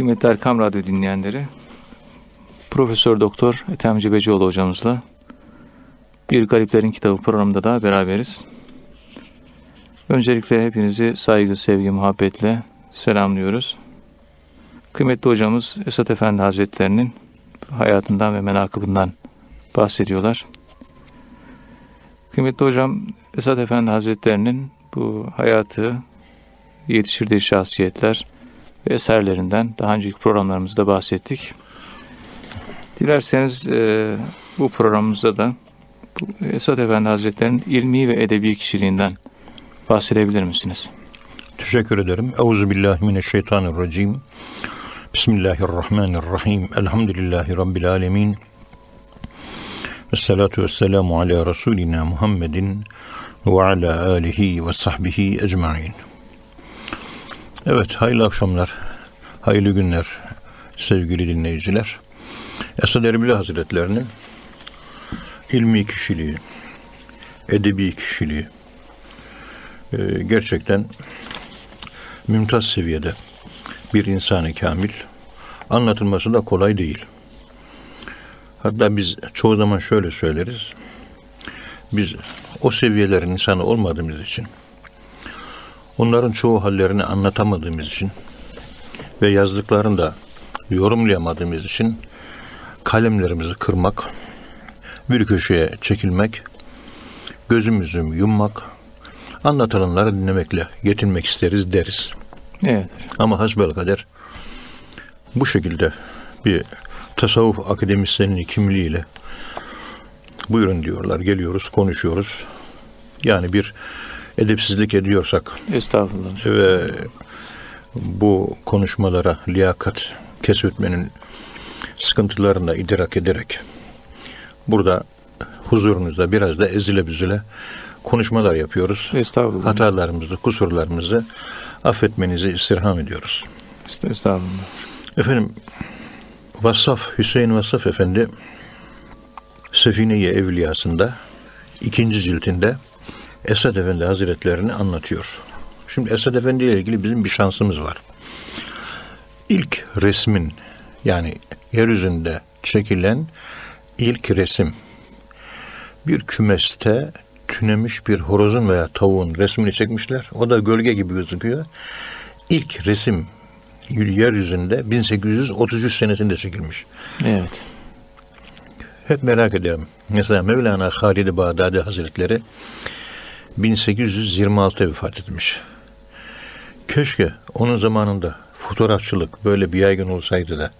Kıymetli Erkam Radyo dinleyenleri, Profesör Doktor Ethem Cebecioğlu hocamızla Bir Gariplerin Kitabı programında da beraberiz. Öncelikle hepinizi saygı, sevgi, muhabbetle selamlıyoruz. Kıymetli hocamız Esat Efendi Hazretlerinin hayatından ve menakıbından bahsediyorlar. Kıymetli hocam Esat Efendi Hazretlerinin bu hayatı, yetiştirdiği şahsiyetler eserlerinden daha önceki programlarımızda bahsettik. Dilerseniz e, bu programımızda da bu Esat Efendi Hazretleri'nin ilmi ve edebi kişiliğinden bahsedebilir misiniz? Teşekkür ederim. Euzubillahimineşşeytanirracim. Bismillahirrahmanirrahim. Elhamdülillahi Rabbil alemin. Ve salatu ve selamu ala Resulina Muhammedin ve ala alihi ve sahbihi ecmain. Evet, hayırlı akşamlar, hayırlı günler sevgili dinleyiciler. Esad Erbil Hazretlerinin ilmi kişiliği, edebi kişiliği e, gerçekten mümtaz seviyede bir insanı kamil anlatılması da kolay değil. Hatta biz çoğu zaman şöyle söyleriz. Biz o seviyelerin insanı olmadığımız için onların çoğu hallerini anlatamadığımız için ve yazdıklarını da yorumlayamadığımız için kalemlerimizi kırmak, bir köşeye çekilmek, gözümüzü yummak, anlatılanları dinlemekle yetinmek isteriz deriz. Evet. Ama hasbel kader bu şekilde bir tasavvuf akademisyenliği kimliğiyle buyurun diyorlar. Geliyoruz, konuşuyoruz. Yani bir edepsizlik ediyorsak Estağfurullah. ve bu konuşmalara liyakat kesbetmenin sıkıntılarını da idrak ederek burada huzurunuzda biraz da ezile büzüle konuşmalar yapıyoruz. Estağfurullah. Hatalarımızı, kusurlarımızı affetmenizi istirham ediyoruz. Estağfurullah. Efendim Vassaf, Hüseyin Vassaf Efendi Sefine-i Evliyası'nda ikinci ciltinde Esad Efendi Hazretlerini anlatıyor. Şimdi Esad Efendi ile ilgili bizim bir şansımız var. İlk resmin yani yeryüzünde çekilen ilk resim bir kümeste tünemiş bir horozun veya tavuğun resmini çekmişler. O da gölge gibi gözüküyor. İlk resim yeryüzünde 1833 senesinde çekilmiş. Evet. Hep merak ediyorum. Mesela Mevlana Halid-i Bağdadi Hazretleri 1826'da vefat etmiş. Keşke onun zamanında fotoğrafçılık böyle bir yaygın olsaydı da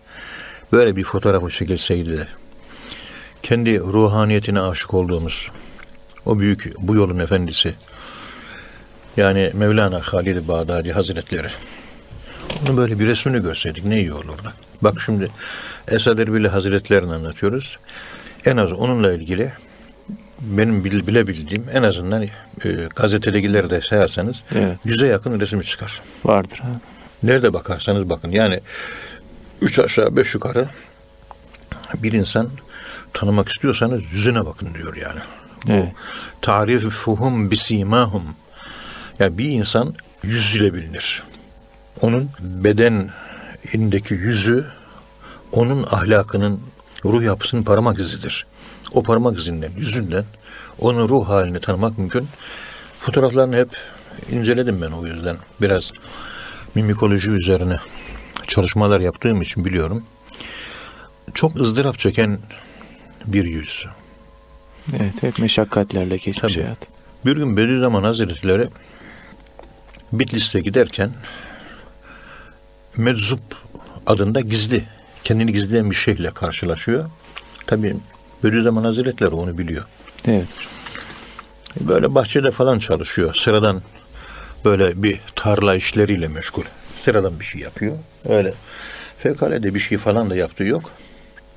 böyle bir fotoğrafı çekilseydi de kendi ruhaniyetine aşık olduğumuz o büyük bu yolun efendisi yani Mevlana Halid-i Bağdadi Hazretleri onu böyle bir resmini görseydik ne iyi olurdu. Bak şimdi Esad Erbil Hazretlerini anlatıyoruz. En az onunla ilgili benim bilebildiğim en azından e, gazetedekileri de sayarsanız Evet. yüze yakın resmi çıkar. Vardır. Ha? Nerede bakarsanız bakın yani üç aşağı beş yukarı bir insan tanımak istiyorsanız yüzüne bakın diyor yani. Evet. Tarif fuhum bisimahum. Yani bir insan yüzüyle bilinir. Onun bedenindeki yüzü onun ahlakının ruh yapısının parmak izidir. O parmak izinden, yüzünden onun ruh halini tanımak mümkün. Fotoğraflarını hep inceledim ben o yüzden. Biraz mimikoloji üzerine çalışmalar yaptığım için biliyorum. Çok ızdırap çeken bir yüz. Evet. Hep meşakkatlerle geçmiş Tabii. hayat. Bir gün Bediüzzaman Hazretleri Bitlis'te giderken Meczup adında gizli, kendini gizleyen bir şeyhle karşılaşıyor. Tabii Bediüzzaman Hazretleri onu biliyor. Evet. Böyle bahçede falan çalışıyor. Sıradan böyle bir tarla işleriyle meşgul. Sıradan bir şey yapıyor. Öyle fevkalade bir şey falan da yaptığı yok.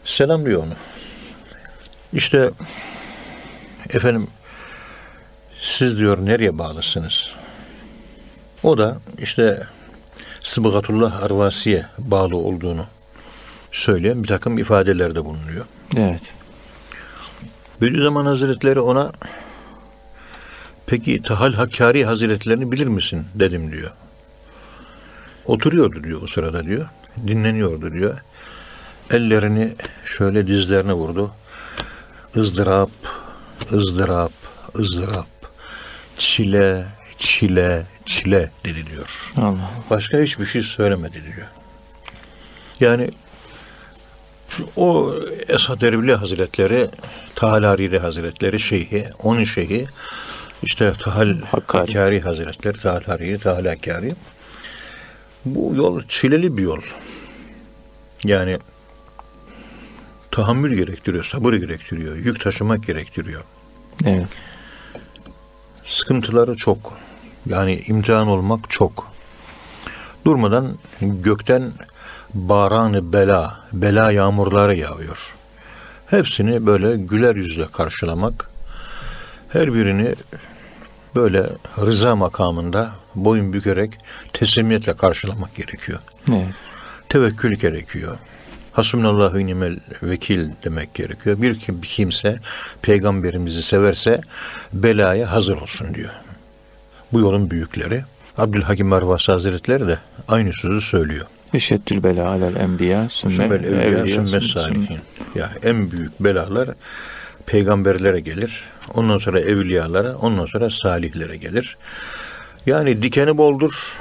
Selamlıyor onu. İşte efendim siz diyor nereye bağlısınız? O da işte Sıbgatullah Arvasi'ye bağlı olduğunu söyleyen bir takım ifadelerde bulunuyor. Evet. Bediüzzaman Hazretleri ona peki Tahal Hakkari Hazretlerini bilir misin dedim diyor. Oturuyordu diyor o sırada diyor. Dinleniyordu diyor. Ellerini şöyle dizlerine vurdu. ızdırap, ızdırap, ızdırap. Çile, çile, çile dedi diyor. Allah. Başka hiçbir şey söylemedi diyor. Yani o Esad Erbil Hazretleri, Tahal Hariri Hazretleri şeyhi, onun şeyhi, işte Tahal Hakkari. Hakkari Hazretleri, Tahal Hariri, Tahal Hakkari. Bu yol çileli bir yol. Yani tahammül gerektiriyor, sabır gerektiriyor, yük taşımak gerektiriyor. Evet. Sıkıntıları çok. Yani imtihan olmak çok. Durmadan gökten baranı bela, bela yağmurları yağıyor. Hepsini böyle güler yüzle karşılamak, her birini böyle rıza makamında boyun bükerek teslimiyetle karşılamak gerekiyor. Evet. Tevekkül gerekiyor. Hasbunallahu nimel vekil demek gerekiyor. Bir kim- bir kimse peygamberimizi severse belaya hazır olsun diyor. Bu yolun büyükleri. Abdülhakim Arvasi Hazretleri de aynı sözü söylüyor. Eşeddül bela alel enbiya sümme Sümmel evliya evliya, sümmet sümme- salihin. Ya en büyük belalar peygamberlere gelir. Ondan sonra evliyalara, ondan sonra salihlere gelir. Yani dikeni boldur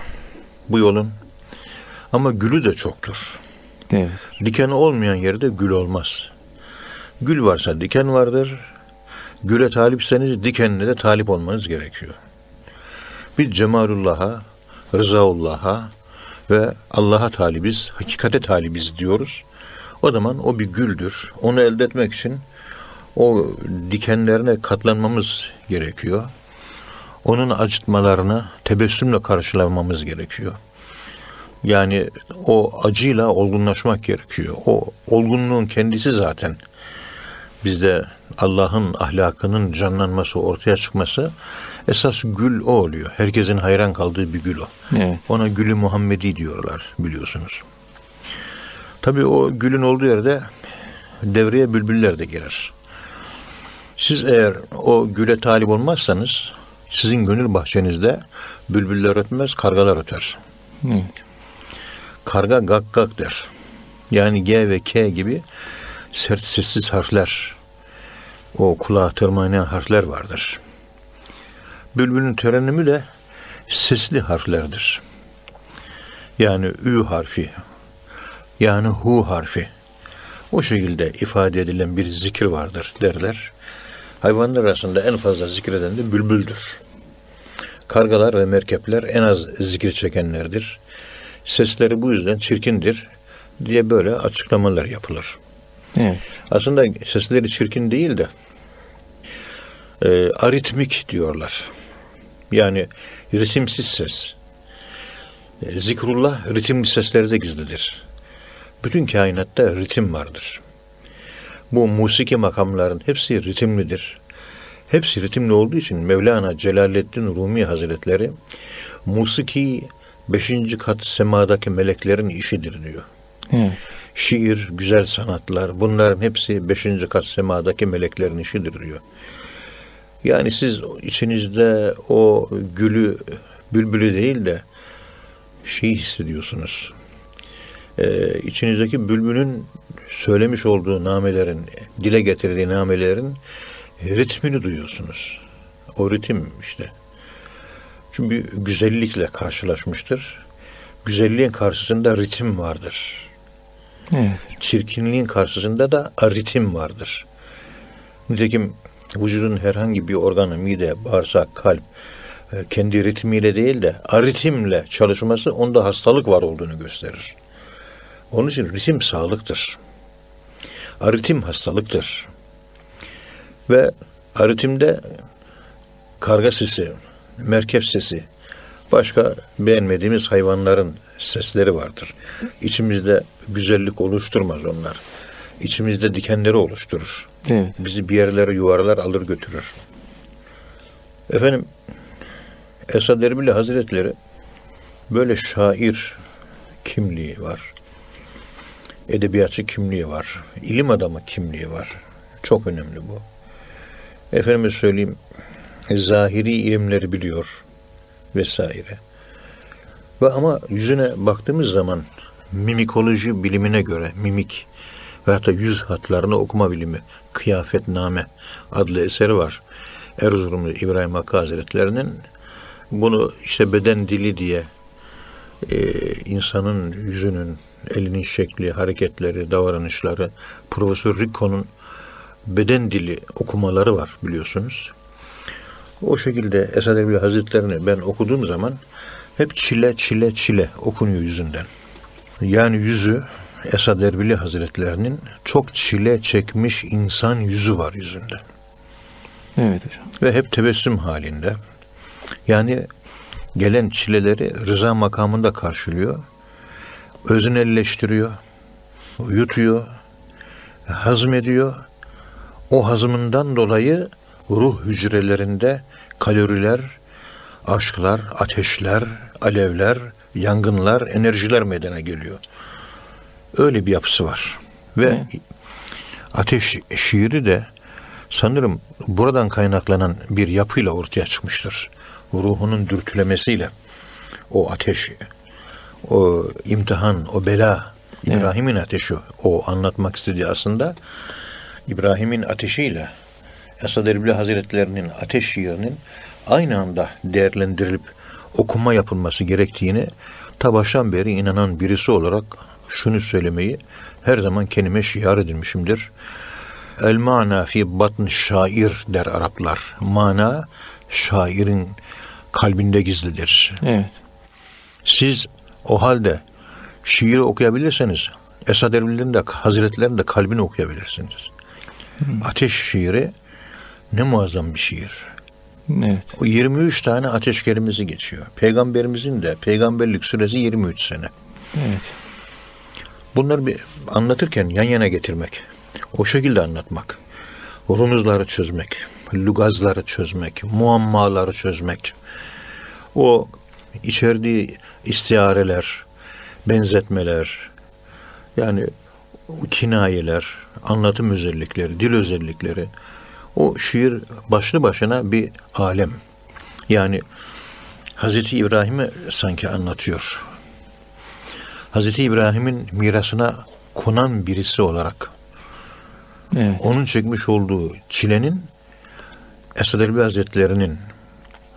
bu yolun. Ama gülü de çoktur. Evet. Dikeni olmayan yerde gül olmaz. Gül varsa diken vardır. Güle talipseniz dikenine de talip olmanız gerekiyor. Biz cemalullah'a, rızaullah'a ve Allah'a talibiz, hakikate talibiz diyoruz. O zaman o bir güldür. Onu elde etmek için o dikenlerine katlanmamız gerekiyor. Onun acıtmalarını tebessümle karşılamamız gerekiyor. Yani o acıyla olgunlaşmak gerekiyor. O olgunluğun kendisi zaten bizde Allah'ın ahlakının canlanması, ortaya çıkması esas gül o oluyor. Herkesin hayran kaldığı bir gül o. Evet. Ona gülü Muhammedi diyorlar biliyorsunuz. Tabii o gülün olduğu yerde devreye bülbüller de girer. Siz eğer o güle talip olmazsanız sizin gönül bahçenizde bülbüller ötmez, kargalar öter. Evet. Karga gak gak der. Yani G ve K gibi sert sessiz harfler, o kulağa tırmalayan harfler vardır. Bülbülün terenimi de sesli harflerdir. Yani Ü harfi, yani Hu harfi. O şekilde ifade edilen bir zikir vardır derler. Hayvanlar arasında en fazla zikreden de bülbüldür. Kargalar ve merkepler en az zikir çekenlerdir. Sesleri bu yüzden çirkindir diye böyle açıklamalar yapılır. Evet. Aslında sesleri çirkin değil de e, aritmik diyorlar. Yani ritimsiz ses. E, zikrullah ritimli seslerde gizlidir. Bütün kainatta ritim vardır. Bu musiki makamların hepsi ritimlidir. Hepsi ritimli olduğu için Mevlana Celaleddin Rumi Hazretleri musiki beşinci kat semadaki meleklerin işidir diyor. Evet. Şiir, güzel sanatlar bunların hepsi beşinci kat semadaki meleklerin işidir diyor. Yani siz içinizde o gülü, bülbülü değil de şeyi hissediyorsunuz. Ee, içinizdeki bülbülün söylemiş olduğu namelerin, dile getirdiği namelerin ritmini duyuyorsunuz. O ritim işte. Çünkü güzellikle karşılaşmıştır. Güzelliğin karşısında ritim vardır. Evet. Çirkinliğin karşısında da ritim vardır. Nitekim vücudun herhangi bir organı, mide, bağırsak, kalp e, kendi ritmiyle değil de aritimle çalışması onda hastalık var olduğunu gösterir. Onun için ritim sağlıktır. Aritim hastalıktır. Ve aritimde karga sesi, merkep sesi, başka beğenmediğimiz hayvanların sesleri vardır. İçimizde güzellik oluşturmaz onlar. İçimizde dikenleri oluşturur. Evet. Bizi bir yerlere yuvarlar alır götürür. Efendim Esad Erbil Hazretleri böyle şair kimliği var. Edebiyatçı kimliği var. ilim adamı kimliği var. Çok önemli bu. Efendime söyleyeyim zahiri ilimleri biliyor vesaire. Ve ama yüzüne baktığımız zaman mimikoloji bilimine göre mimik ve hatta yüz hatlarını okuma bilimi Kıyafetname adlı eseri var. Erzurumlu İbrahim Hakkı Hazretleri'nin bunu işte beden dili diye e, insanın yüzünün, elinin şekli, hareketleri, davranışları, Profesör Rico'nun beden dili okumaları var biliyorsunuz. O şekilde Esad Erbil Hazretlerini ben okuduğum zaman hep çile çile çile okunuyor yüzünden. Yani yüzü Esad Erbili Hazretlerinin çok çile çekmiş insan yüzü var yüzünde. Evet hocam. Ve hep tebessüm halinde. Yani gelen çileleri rıza makamında karşılıyor. Öznelleştiriyor. Yutuyor. Hazmediyor. O hazmından dolayı ruh hücrelerinde kaloriler, aşklar, ateşler, alevler, yangınlar, enerjiler meydana geliyor. Öyle bir yapısı var. Ve evet. ateş şiiri de sanırım buradan kaynaklanan bir yapıyla ortaya çıkmıştır. Ruhunun dürtülemesiyle o ateş, o imtihan, o bela, İbrahim'in evet. ateşi o anlatmak istediği aslında İbrahim'in ateşiyle Esad Erbil Hazretlerinin ateş şiirinin aynı anda değerlendirilip okuma yapılması gerektiğini ta baştan beri inanan birisi olarak şunu söylemeyi her zaman kendime şiar edilmişimdir. El mana fi batn şair der Araplar. Mana şairin kalbinde gizlidir. Evet. Siz o halde şiiri okuyabilirseniz Esad Erbil'in de Hazretlerin de kalbini okuyabilirsiniz. Hmm. Ateş şiiri ne muazzam bir şiir. Evet. O 23 tane ateş kelimesi geçiyor. Peygamberimizin de peygamberlik süresi 23 sene. Evet. Bunları bir anlatırken yan yana getirmek, o şekilde anlatmak, rumuzları çözmek, lugazları çözmek, muammaları çözmek, o içerdiği istiareler, benzetmeler, yani kinayeler, anlatım özellikleri, dil özellikleri, o şiir başlı başına bir alem. Yani Hazreti İbrahim'i sanki anlatıyor. Hazreti İbrahim'in mirasına konan birisi olarak evet. onun çekmiş olduğu çilenin Esad Elbi Hazretleri'nin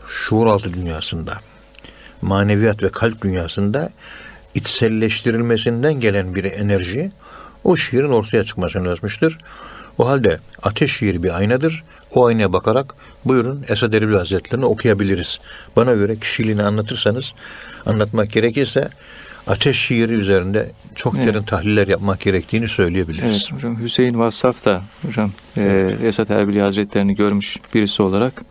şuur altı dünyasında maneviyat ve kalp dünyasında içselleştirilmesinden gelen bir enerji o şiirin ortaya çıkmasını yazmıştır. O halde ateş şiiri bir aynadır. O aynaya bakarak buyurun Esad Erbil Hazretlerini okuyabiliriz. Bana göre kişiliğini anlatırsanız anlatmak gerekirse ateş şiiri üzerinde çok evet. derin tahliller yapmak gerektiğini söyleyebiliriz. Evet hocam Hüseyin Vassaf da hocam evet. e, Esat Erbil Hazretlerini görmüş birisi olarak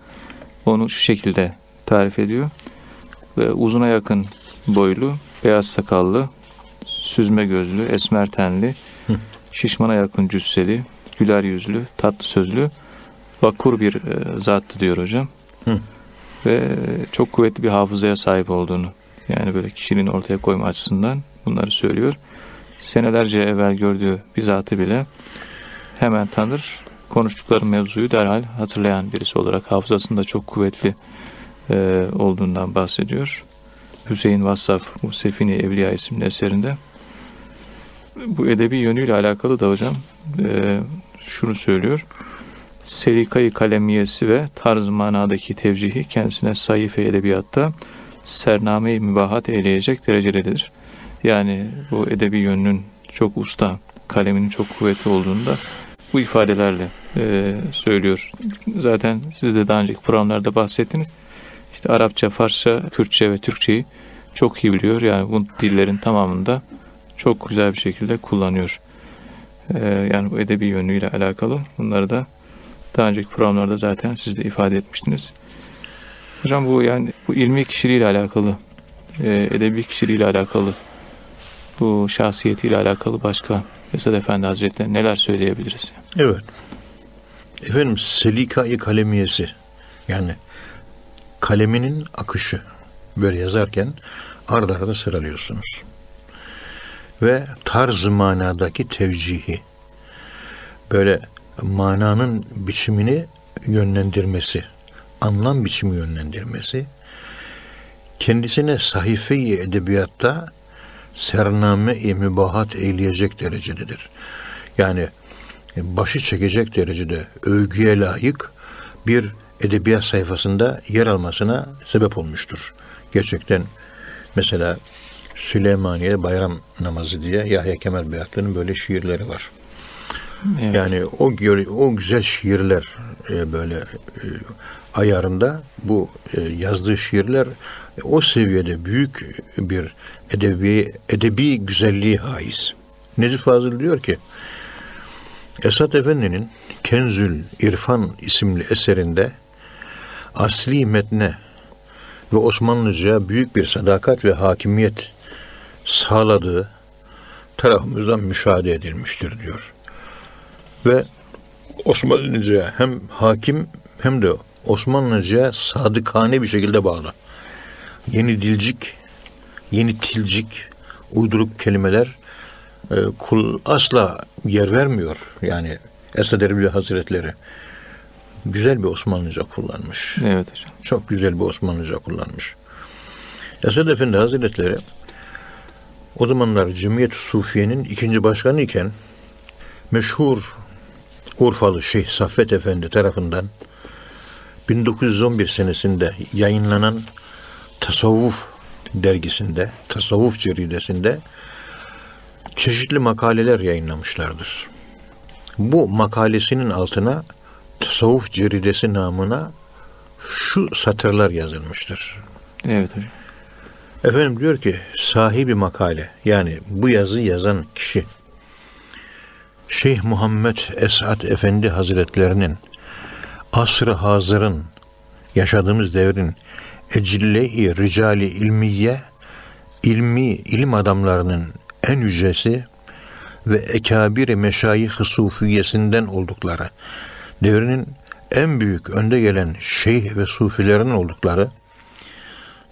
onu şu şekilde tarif ediyor. Ve uzuna yakın boylu, beyaz sakallı, süzme gözlü, esmer tenli, Hı. şişmana yakın cüsseli, güler yüzlü, tatlı sözlü, vakur bir e, zattı diyor hocam. Hı. Ve çok kuvvetli bir hafızaya sahip olduğunu yani böyle kişinin ortaya koyma açısından bunları söylüyor. Senelerce evvel gördüğü bir zatı bile hemen tanır. Konuştukları mevzuyu derhal hatırlayan birisi olarak hafızasında çok kuvvetli e, olduğundan bahsediyor. Hüseyin Vassaf bu Sefini Evliya isimli eserinde. Bu edebi yönüyle alakalı da hocam e, şunu söylüyor. Selikayı kalemiyesi ve tarz manadaki tevcihi kendisine sayfa edebiyatta sername-i mübahat eyleyecek derecededir. Yani bu edebi yönünün çok usta, kaleminin çok kuvvetli olduğunda bu ifadelerle e, söylüyor. Zaten siz de daha önceki programlarda bahsettiniz. İşte Arapça, Farsça, Kürtçe ve Türkçeyi çok iyi biliyor. Yani bu dillerin tamamında çok güzel bir şekilde kullanıyor. Ee, yani bu edebi yönüyle alakalı. Bunları da daha önceki programlarda zaten siz de ifade etmiştiniz. Hocam bu yani bu ilmi kişiliğiyle alakalı, e, edebi kişiliğiyle alakalı, bu şahsiyetiyle alakalı başka Esad Efendi Hazretleri neler söyleyebiliriz? Evet. Efendim Selika-i kalemiyesi yani kaleminin akışı böyle yazarken arda arda sıralıyorsunuz. Ve tarz manadaki tevcihi böyle mananın biçimini yönlendirmesi, anlam biçimi yönlendirmesi, kendisine sahife-i edebiyatta sername-i mübahat eyleyecek derecededir. Yani başı çekecek derecede övgüye layık bir edebiyat sayfasında yer almasına sebep olmuştur. Gerçekten mesela Süleymaniye bayram namazı diye Yahya Kemal Beyatlı'nın böyle şiirleri var. Evet. Yani o o güzel şiirler e, böyle e, ayarında bu e, yazdığı şiirler o seviyede büyük bir edebi edebi güzelliği haiz. Necip Fazıl diyor ki Esat Efendi'nin Kenzül İrfan isimli eserinde asli metne ve Osmanlıca'ya büyük bir sadakat ve hakimiyet sağladığı tarafımızdan müşahede edilmiştir diyor. Ve Osmanlıca'ya hem hakim hem de Osmanlıca'ya sadıkane bir şekilde bağlı. Yeni dilcik, yeni tilcik, uyduruk kelimeler e, kul asla yer vermiyor. Yani Esad Erbil Hazretleri güzel bir Osmanlıca kullanmış. Evet hocam. Çok güzel bir Osmanlıca kullanmış. Esad Efendi Hazretleri o zamanlar Cemiyet-i Sufiye'nin ikinci başkanı iken meşhur Urfalı Şeyh Saffet Efendi tarafından 1911 senesinde yayınlanan Tasavvuf dergisinde, Tasavvuf ceridesinde çeşitli makaleler yayınlamışlardır. Bu makalesinin altına Tasavvuf ceridesi namına şu satırlar yazılmıştır. Evet hocam. Efendim diyor ki sahibi makale yani bu yazı yazan kişi Şeyh Muhammed Esat Efendi Hazretlerinin asr-ı hazırın yaşadığımız devrin ecille-i ricali ilmiye ilmi ilim adamlarının en yücesi ve ekabir-i meşayih-i sufiyesinden oldukları devrinin en büyük önde gelen şeyh ve sufilerin oldukları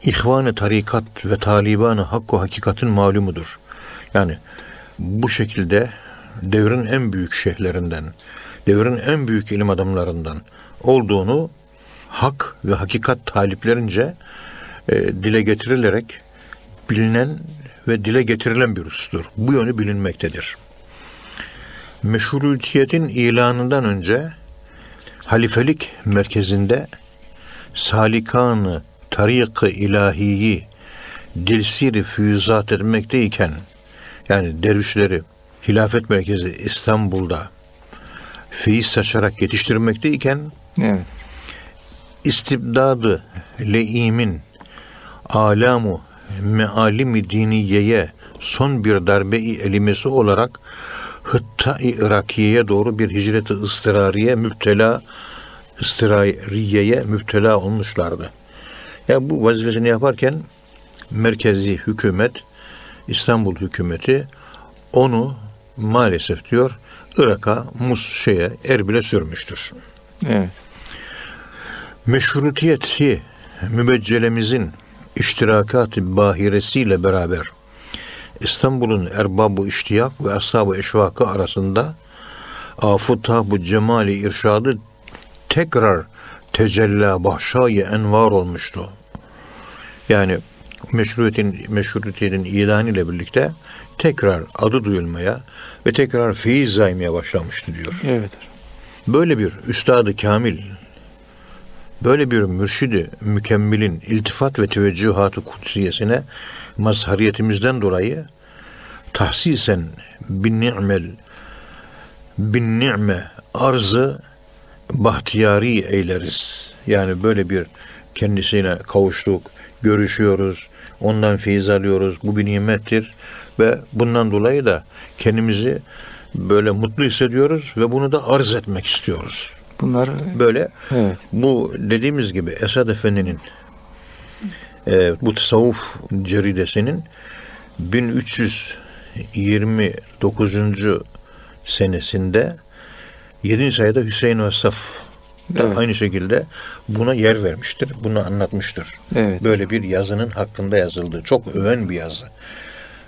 ihvan-ı tarikat ve taliban-ı hakku hakikatin malumudur. Yani bu şekilde devrin en büyük şeyhlerinden, devrin en büyük ilim adamlarından olduğunu hak ve hakikat taliplerince e, dile getirilerek bilinen ve dile getirilen bir husustur. Bu yönü bilinmektedir. Meşrutiyetin ilanından önce halifelik merkezinde salikanı tarik-ı ilahiyi dilsiri füyüzat etmekteyken yani dervişleri hilafet merkezi İstanbul'da feyiz saçarak yetiştirmekteyken evet. istibdadı leimin alamu mealimi diniyeye son bir darbe-i elimesi olarak Hıtta-i Irakiye'ye doğru bir hicret-i ıstırariye müptela ıstırariyeye müptela olmuşlardı. Ya bu vazifesini yaparken merkezi hükümet İstanbul hükümeti onu maalesef diyor Irak'a, Mus şeye, Erbil'e sürmüştür. Evet. Meşrutiyeti mübeccelemizin iştirakat-ı bahiresiyle beraber İstanbul'un erbabı iştiyak ve ashab-ı eşvakı arasında afı cemali irşadı tekrar tecella bahşayı envar olmuştu. Yani meşrutiyetin ilanı ile birlikte tekrar adı duyulmaya ve tekrar feyiz zaymaya başlamıştı diyor. Evet. Böyle bir üstadı kamil, böyle bir mürşidi mükemmelin iltifat ve teveccühatı kutsiyesine mazhariyetimizden dolayı tahsisen bin ni'mel bin ni'me arzı bahtiyari eyleriz. Yani böyle bir kendisine kavuştuk, görüşüyoruz, ondan feyiz alıyoruz. Bu bir nimettir ve bundan dolayı da kendimizi böyle mutlu hissediyoruz ve bunu da arz etmek istiyoruz. Bunlar böyle evet. bu dediğimiz gibi Esad Efendi'nin e, bu tasavvuf ceridesinin 1329. senesinde 7. sayıda Hüseyin Vassaf da evet. aynı şekilde buna yer vermiştir. Bunu anlatmıştır. Evet. Böyle bir yazının hakkında yazıldı. Çok öven bir yazı.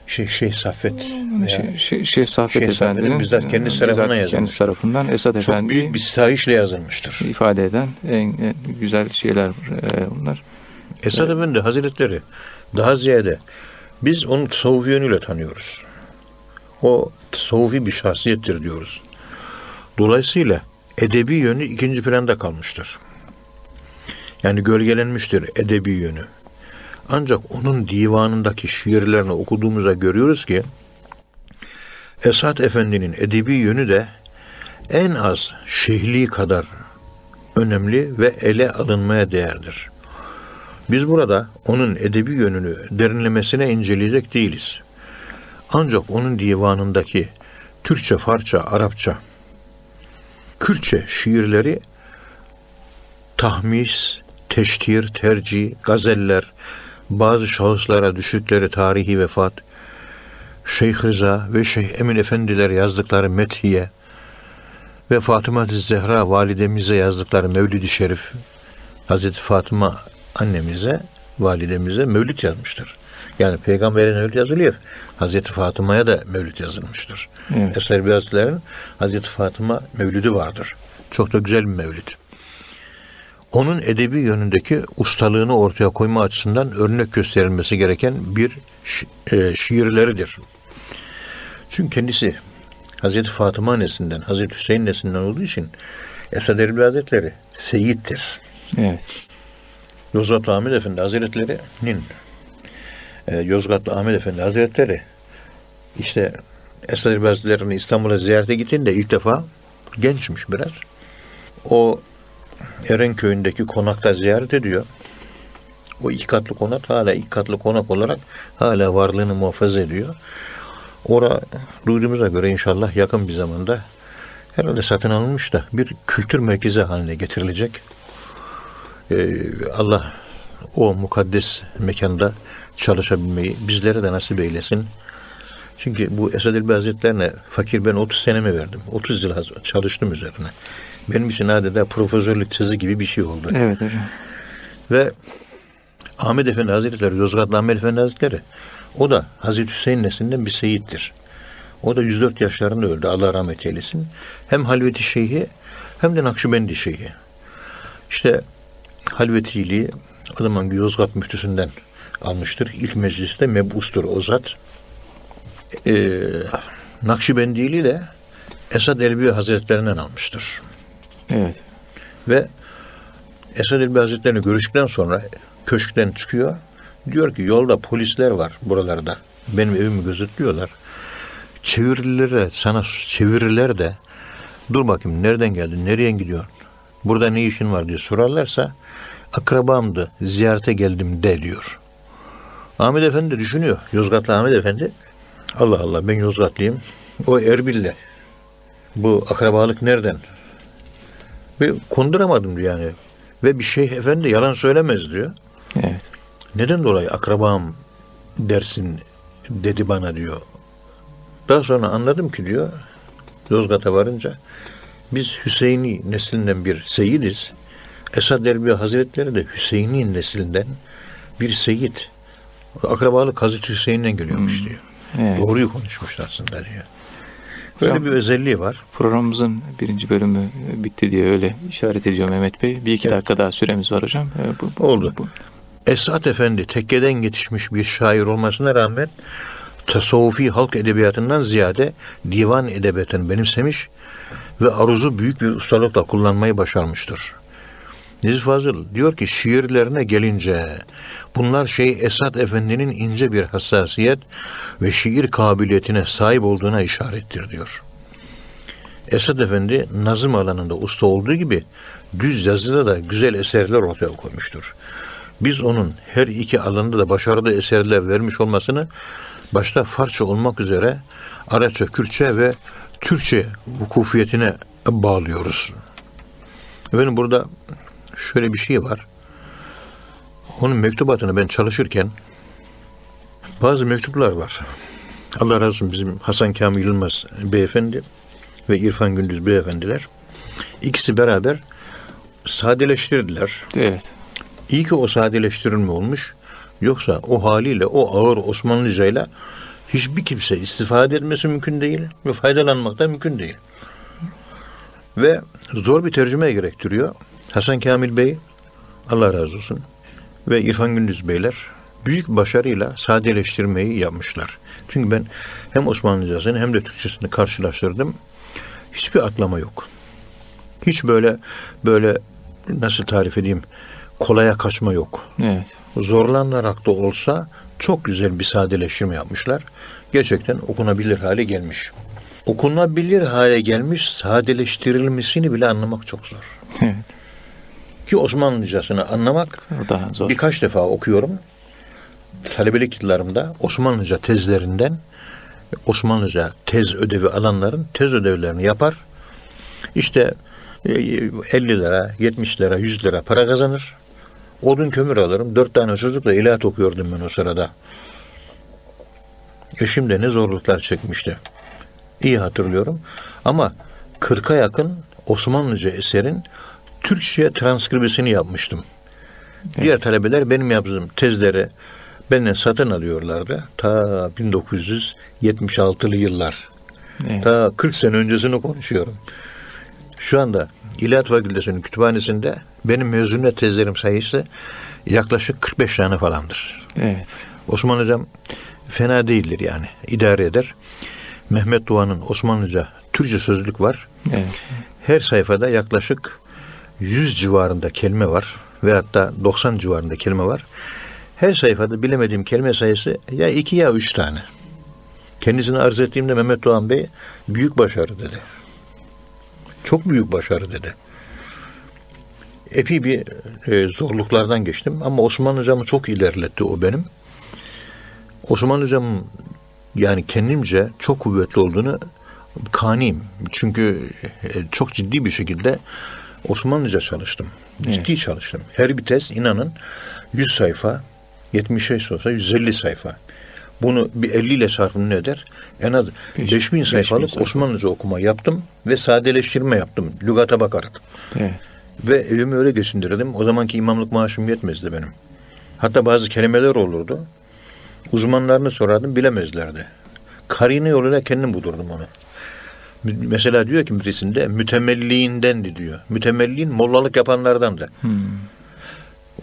Şey, şey Saffet. Şey, şey, şey Saffet şey Efendi'nin bizzat kendisi tarafından yazılmış. Kendisi tarafından Esad Efendi. Çok büyük bir sitayişle yazılmıştır. ifade eden en, en güzel şeyler e, bunlar. Esad Efendi Hazretleri daha ziyade biz onu tasavvufi yönüyle tanıyoruz. O tasavvufi bir şahsiyettir diyoruz. Dolayısıyla edebi yönü ikinci planda kalmıştır. Yani gölgelenmiştir edebi yönü. Ancak onun divanındaki şiirlerini okuduğumuzda görüyoruz ki Esat Efendi'nin edebi yönü de en az şehli kadar önemli ve ele alınmaya değerdir. Biz burada onun edebi yönünü derinlemesine inceleyecek değiliz. Ancak onun divanındaki Türkçe, Farça, Arapça, Kürtçe şiirleri tahmis, teştir, tercih, gazeller, bazı şahıslara düşükleri tarihi vefat, Şeyh Rıza ve Şeyh Emin Efendiler yazdıkları methiye ve Fatıma Zehra validemize yazdıkları Mevlid-i Şerif, Hazreti Fatıma annemize, validemize mevlid yazmıştır. Yani peygamberin mevlid yazılıyor. Hazreti Fatıma'ya da mevlid yazılmıştır. Evet. Eser Beyazlıların Hazreti Fatıma mevlidi vardır. Çok da güzel bir mevlid. Onun edebi yönündeki ustalığını ortaya koyma açısından örnek gösterilmesi gereken bir şi- e, şiirleridir. Çünkü kendisi Hazreti Fatıma nesinden, Hazreti Hüseyin nesinden olduğu için Esad Erbil Hazretleri seyittir. Evet. Yozgatlı Ahmet Efendi Hazretleri'nin e, Yozgatlı Ahmet Efendi Hazretleri işte Esad Erbil Hazretleri'ni İstanbul'a ziyarete gittiğinde ilk defa gençmiş biraz. O Erenköy'ündeki konakta ziyaret ediyor. O iki katlı konak hala iki katlı konak olarak hala varlığını muhafaza ediyor. Ora duyduğumuza göre inşallah yakın bir zamanda herhalde satın alınmış da bir kültür merkezi haline getirilecek. Ee, Allah o mukaddes mekanda çalışabilmeyi bizlere de nasip eylesin. Çünkü bu Esad Elbi Hazretlerine fakir ben 30 senemi verdim. 30 yıl çalıştım üzerine. Benim için adeta profesörlük tezi gibi bir şey oldu. Evet hocam. Ve Ahmet Efendi Hazretleri, Yozgatlı Ahmet Efendi Hazretleri o da Hazreti Hüseyin neslinden bir seyittir. O da 104 yaşlarında öldü. Allah rahmet eylesin. Hem Halveti Şeyhi hem de Nakşibendi Şeyhi. İşte Halvetiliği o zaman Yozgat müftüsünden almıştır. İlk mecliste mebustur o zat. Ee, Nakşibendiliği de Esad Elbi Hazretlerinden almıştır. Evet. Ve Esad Elbi Hazretleri'ni görüştükten sonra köşkten çıkıyor. Diyor ki yolda polisler var buralarda. Benim evimi gözetliyorlar. Çevirilere sana çevirirler de dur bakayım nereden geldin, nereye gidiyorsun? Burada ne işin var diye sorarlarsa akrabamdı, ziyarete geldim de diyor. Ahmet Efendi düşünüyor. Yozgatlı Ahmet Efendi. Allah Allah ben Yozgatlıyım. O Erbil'le. Bu akrabalık nereden? Ve konduramadım diyor yani. Ve bir şey efendi yalan söylemez diyor. Evet. Neden dolayı akrabam dersin dedi bana diyor. Daha sonra anladım ki diyor Yozgat'a varınca biz Hüseyini neslinden bir seyidiz. Esad Erbil Hazretleri de Hüseyini neslinden bir seyit. Akrabalık Hazreti Hüseyin'den geliyormuş Hmm. diyor. Evet. Doğruyu konuşmuş aslında diyor. Böyle bir özelliği var. Programımızın birinci bölümü bitti diye öyle işaret ediyor Mehmet Bey. Bir iki Evet. dakika daha süremiz var hocam. Ee, Bu, bu- Oldu. Bu, Esat Efendi tekkeden yetişmiş bir şair olmasına rağmen tasavvufi halk edebiyatından ziyade divan edebiyatını benimsemiş ve aruzu büyük bir ustalıkla kullanmayı başarmıştır. Nezih Fazıl diyor ki şiirlerine gelince bunlar şey Esat Efendi'nin ince bir hassasiyet ve şiir kabiliyetine sahip olduğuna işarettir diyor. Esat Efendi nazım alanında usta olduğu gibi düz yazıda da güzel eserler ortaya koymuştur. Biz onun her iki alanda da başarılı eserler vermiş olmasını başta Farsça olmak üzere Arapça, Kürtçe ve Türkçe vukufiyetine bağlıyoruz. Efendim burada şöyle bir şey var. Onun mektubatını ben çalışırken bazı mektuplar var. Allah razı olsun bizim Hasan Kamil Yılmaz beyefendi ve İrfan Gündüz beyefendiler. İkisi beraber sadeleştirdiler. evet. İyi ki o sadeleştirilme olmuş. Yoksa o haliyle o ağır Osmanlıcayla hiçbir kimse istifade etmesi mümkün değil ve faydalanmak da mümkün değil. Ve zor bir tercüme gerektiriyor. Hasan Kamil Bey Allah razı olsun. ve İrfan Gündüz Beyler büyük başarıyla sadeleştirmeyi yapmışlar. Çünkü ben hem Osmanlıcasını hem de Türkçesini karşılaştırdım. Hiçbir atlama yok. Hiç böyle böyle nasıl tarif edeyim kolaya kaçma yok. Evet. Zorlanarak da olsa çok güzel bir sadeleştirme yapmışlar. Gerçekten okunabilir hale gelmiş. Okunabilir hale gelmiş sadeleştirilmesini bile anlamak çok zor. Evet. Ki Osmanlıcasını anlamak daha zor. birkaç defa okuyorum. Talebelik yıllarımda Osmanlıca tezlerinden Osmanlıca tez ödevi alanların tez ödevlerini yapar. İşte e, 50 lira, 70 lira, 100 lira para kazanır. Odun kömür alırım. Dört tane çocukla ilahiyat okuyordum ben o sırada. Eşim de ne zorluklar çekmişti. İyi hatırlıyorum. Ama 40'a yakın Osmanlıca eserin Türkçe'ye transkribisini yapmıştım. Diğer talebeler benim yaptığım tezleri benden satın alıyorlardı. Ta 1976'lı yıllar. Evet. Ta 40 sene öncesini konuşuyorum. Şu anda İlahiyat Fakültesi'nin kütüphanesinde benim mezuniyet tezlerim sayısı yaklaşık 45 tane falandır. Evet. Osman Hocam fena değildir yani. idare eder. Mehmet Doğan'ın Osmanlıca Türkçe sözlük var. Evet. Her sayfada yaklaşık 100 civarında kelime var ve hatta 90 civarında kelime var. Her sayfada bilemediğim kelime sayısı ya iki ya üç tane. Kendisini arz ettiğimde Mehmet Doğan Bey büyük başarı dedi. Çok büyük başarı dedi. Epey bir e, zorluklardan geçtim ama Osmanlıcamı çok ilerletti o benim. Osmanlıcam yani kendimce çok kuvvetli olduğunu kaniyim. Çünkü e, çok ciddi bir şekilde Osmanlıca çalıştım. Ciddi çalıştım. Her bir tez inanın 100 sayfa, 75 olsa 150 sayfa. Bunu bir 50 ile çarpın ne eder? En az Beş- 5000 beş sayfalık bin sayfa. Osmanlıca okuma yaptım ve sadeleştirme yaptım lügata bakarak. Evet. Ve evimi öyle geçindirdim. O zamanki imamlık maaşım yetmezdi benim. Hatta bazı kelimeler olurdu. Uzmanlarını sorardım bilemezlerdi. Karine yoluyla kendim bulurdum onu. Mesela diyor ki birisinde mütemelliğindendi diyor. Mütemelliğin mollalık yapanlardandı.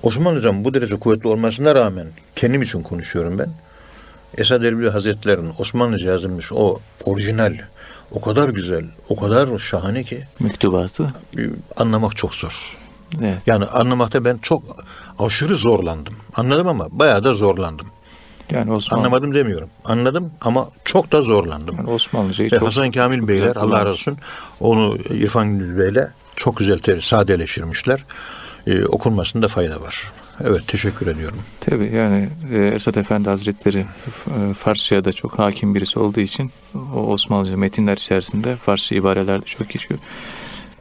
Osmanlıcam bu derece kuvvetli olmasına rağmen kendim için konuşuyorum ben. Esad Erbil Hazretleri'nin Osmanlıca yazılmış o orijinal o kadar güzel, o kadar şahane ki Mektubatı. e, anlamak çok zor. Evet. Yani anlamakta ben çok aşırı zorlandım. Anladım ama bayağı da zorlandım. Yani Osmanlı, Anlamadım demiyorum. Anladım ama çok da zorlandım. yani Osmanlıcayı Ve çok Hasan Kamil çok Beyler Allah razı olsun onu İrfan Gündüz Bey'le çok güzel ter- sadeleştirmişler. Ee, okunmasında fayda var. Evet teşekkür ediyorum. Tabii yani e, Esat Efendi Hazretleri e, Farsça'ya da çok hakim birisi olduğu için o Osmanlıca metinler içerisinde Farsça ibareler de çok geçiyor.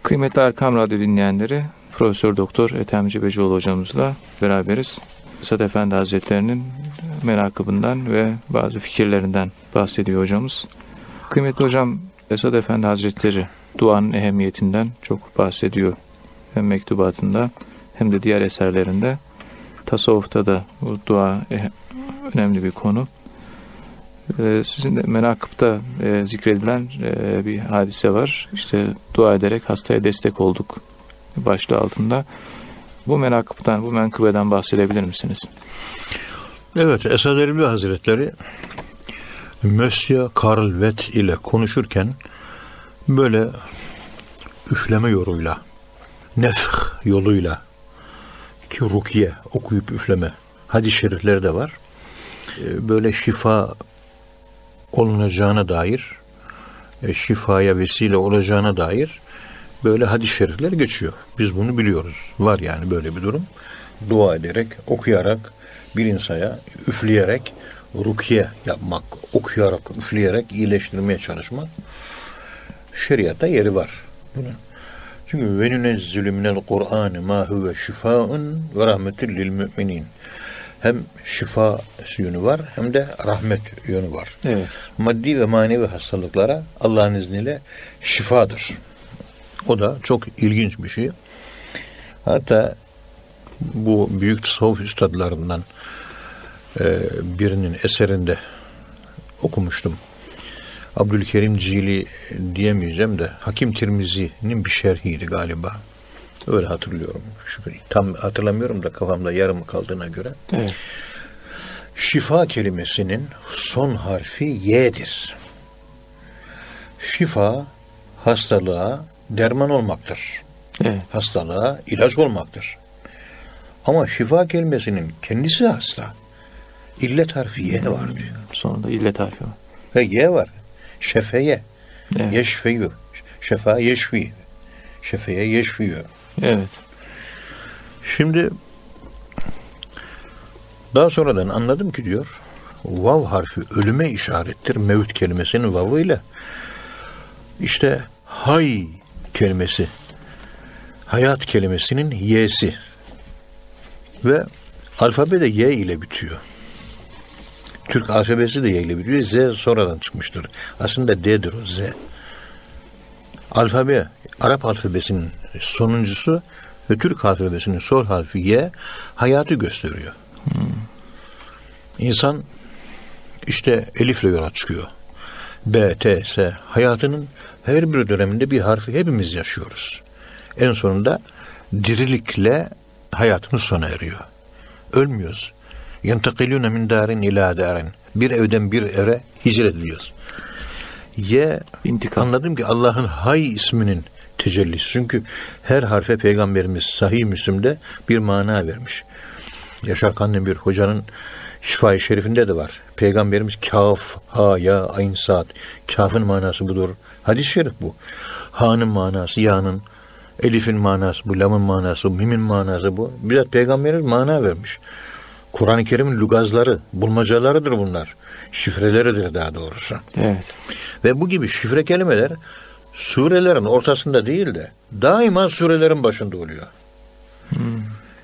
Kıymetli Erkam Radyo dinleyenleri Profesör Doktor Ethem Cebecioğlu hocamızla beraberiz. Esat Efendi Hazretlerinin menakıbından ve bazı fikirlerinden bahsediyor hocamız. Kıymetli hocam Esat Efendi Hazretleri duanın ehemmiyetinden çok bahsediyor. Hem mektubatında hem de diğer eserlerinde. Tasavvufta da bu dua eh, önemli bir konu. Ee, sizin de menakıpta e, zikredilen e, bir hadise var. İşte dua ederek hastaya destek olduk başlığı altında. Bu menakıptan, bu menkıbeden bahsedebilir misiniz? Evet Esad Erbil Hazretleri Monsieur Karl Vett ile konuşurken böyle üfleme yoluyla nefh yoluyla ki rukiye okuyup üfleme hadis-i şerifleri de var. Ee, Böyle şifa olunacağına dair e, şifaya vesile olacağına dair böyle hadis-i şerifler geçiyor. Biz bunu biliyoruz. Var yani böyle bir durum. Dua ederek, okuyarak, bir insaya üfleyerek, rukiye yapmak, okuyarak, üfleyerek iyileştirmeye çalışmak şeriatta yeri var bunun. Çünkü ve nünezzülü minel Kur'an ma huve şifaun ve rahmetül lil müminin. Hem şifa yönü var hem de rahmet yönü var Evet. maddi ve manevi hastalıklara Allah'ın izniyle şifadır. O da çok ilginç bir şey. Hatta bu büyük tasavvuf üstadlarından e, birinin eserinde okumuştum. Abdülkerim Cili diyemeyeceğim de Hakim Tirmizi'nin bir şerhiydi galiba. Öyle hatırlıyorum. Tam hatırlamıyorum da kafamda yarım kaldığına göre. Evet. Şifa kelimesinin son harfi Y'dir. Şifa hastalığa derman olmaktır. Evet. Hastalığa ilaç olmaktır. Ama şifa kelimesinin kendisi hasta. İllet harfi Y var diyor. Sonunda illet harfi var. Ve Y var. Şefeye. Evet. Yeşfeyu. Şefa yeşfi. Şefeye yeşfiyu. Evet. Şimdi daha sonradan anladım ki diyor vav harfi ölüme işarettir mevt kelimesinin vavı ile işte hay kelimesi hayat kelimesinin y'si ve alfabe de y ile bitiyor. Türk alfabesi de y ile bitiyor. Z sonradan çıkmıştır. Aslında D'dir o Z. Alfabe, Arap alfabesinin sonuncusu ve Türk alfabesinin son harfi Y hayatı gösteriyor. İnsan işte elifle yola çıkıyor. B, T, S hayatının her bir döneminde bir harfi hepimiz yaşıyoruz. En sonunda dirilikle hayatımız sona eriyor. Ölmüyoruz. Yentakilûne min darin ila darin. Bir evden bir eve hicret ediyoruz. Y İntikam. anladım ki Allah'ın Hay isminin tecellisi. Çünkü her harfe peygamberimiz sahih Müslim'de bir mana vermiş. Yaşar Kandemir hocanın Şifa-i Şerifinde de var. Peygamberimiz kaf, ha, ya, ayn, saat. Kafın manası budur. Hadis-i şerif bu. Ha'nın manası, ya'nın, elifin manası bu, lamın manası bu, mimin manası bu. Bizzat peygamberimiz mana vermiş. Kur'an-ı Kerim'in lugazları, bulmacalarıdır bunlar. Şifreleridir daha doğrusu. Evet. Ve bu gibi şifre kelimeler surelerin ortasında değil de daima surelerin başında oluyor.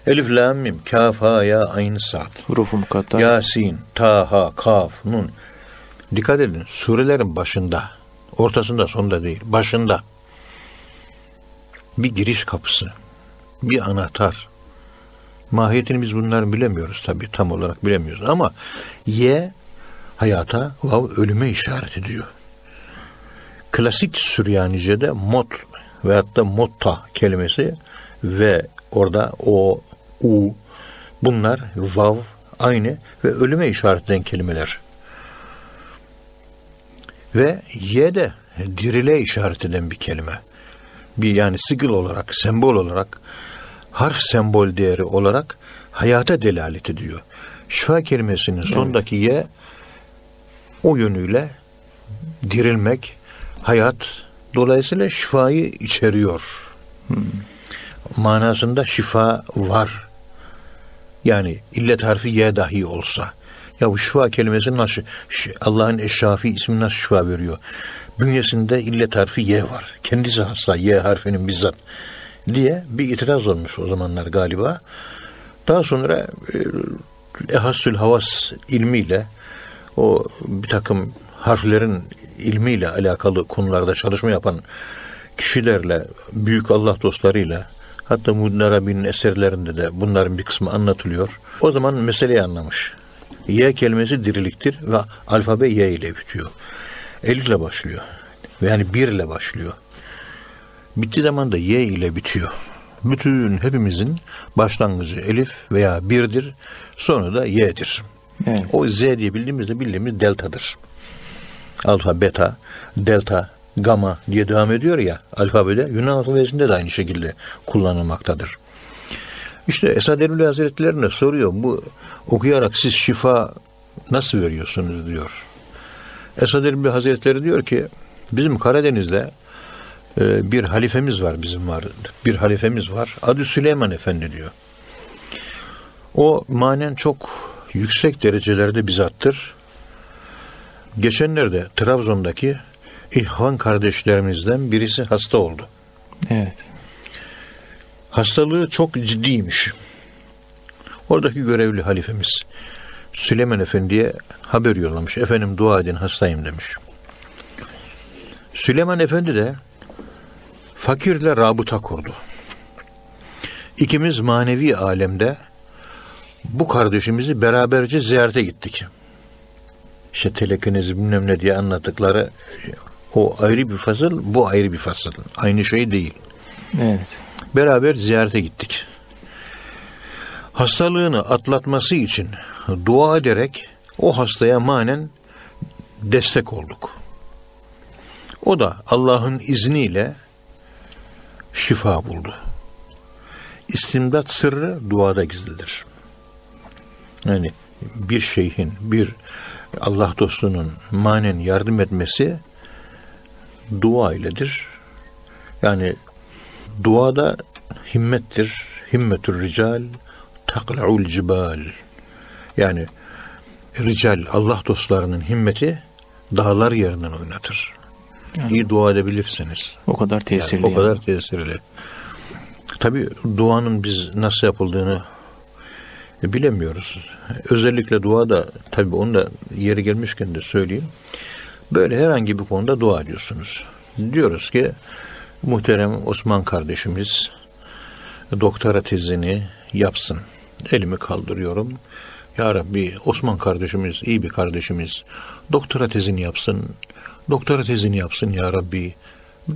Elif, lam, mim, kaf, ha, ya, ayn, sad. Hurufu mukatta. Yasin, Taha, Kaf, Nun. Dikkat edin surelerin başında, ortasında, sonunda değil, başında. Bir giriş kapısı, bir anahtar. Mahiyetini biz bunların bilemiyoruz tabii, tam olarak bilemiyoruz ama Y hayata, vav ölüme işaret ediyor. Klasik Süryanice'de mot veyahut da motta kelimesi ve orada o, u bunlar vav aynı ve ölüme işaret eden kelimeler. Ve ye de dirile işaret eden bir kelime. Bir yani sigil olarak, sembol olarak, harf sembol değeri olarak hayata delalet ediyor. Şifa kelimesinin sondaki ye o yönüyle dirilmek, hayat dolayısıyla şifayı içeriyor. Manasında şifa var. Yani illet harfi ye dahi olsa. Ya bu şifa kelimesi nasıl? Allah'ın eşşafi ismi nasıl şifa veriyor? Bünyesinde illet harfi ye var. Kendisi hasta ye harfinin bizzat diye bir itiraz olmuş o zamanlar galiba. Daha sonra e, Ehassül Havas ilmiyle o bir takım harflerin ilmiyle alakalı konularda çalışma yapan kişilerle, büyük Allah dostlarıyla hatta Muhyiddin Arabi'nin eserlerinde de bunların bir kısmı anlatılıyor. O zaman meseleyi anlamış. Y kelimesi diriliktir ve alfabe Y ile bitiyor. Elif ile başlıyor. Yani bir ile başlıyor. Bittiği zaman da Y ile bitiyor. Bütün hepimizin başlangıcı elif veya birdir. Sonu da Y'dir. Evet. O Z diye bildiğimizde bildiğimiz deltadır. Alfa, beta, delta, gamma diye devam ediyor ya alfabede. Yunan alfabesinde de aynı şekilde kullanılmaktadır. İşte Esad Erbil Hazretleri'ne soruyor. Bu okuyarak siz şifa nasıl veriyorsunuz diyor. Esad Erbil Hazretleri diyor ki bizim Karadeniz'de e, bir halifemiz var bizim var. Bir halifemiz var. Adı Süleyman Efendi diyor. O manen çok yüksek derecelerde bizattır. Geçenlerde Trabzon'daki İhvan kardeşlerimizden birisi hasta oldu. Evet. Hastalığı çok ciddiymiş. Oradaki görevli halifemiz Süleyman Efendi'ye haber yollamış. Efendim dua edin hastayım demiş. Süleyman Efendi de fakirle rabıta kurdu. İkimiz manevi alemde bu kardeşimizi beraberce ziyarete gittik. İşte telekiniz bilmem ne diye anlattıkları o ayrı bir fasıl, bu ayrı bir fasıl. Aynı şey değil. Evet. Beraber ziyarete gittik. Hastalığını atlatması için dua ederek o hastaya manen destek olduk. O da Allah'ın izniyle şifa buldu. İstimdat sırrı duada gizlidir. Yani bir şeyhin, bir Allah dostunun manen yardım etmesi dua iledir. Yani duada himmettir. Himmetür rical takla'ul cibal. Yani rical Allah dostlarının himmeti dağlar yerinden oynatır. Yani, İyi dua edebilirsiniz. O kadar tesirli. Yani, o kadar tesirli. Tabi duanın biz nasıl yapıldığını bilemiyoruz. Özellikle dua da tabi onu da yeri gelmişken de söyleyeyim. Böyle herhangi bir konuda dua ediyorsunuz. Diyoruz ki muhterem Osman kardeşimiz doktora tezini yapsın. Elimi kaldırıyorum. Ya Rabbi Osman kardeşimiz iyi bir kardeşimiz. Doktora tezini yapsın. Doktora tezini yapsın ya Rabbi.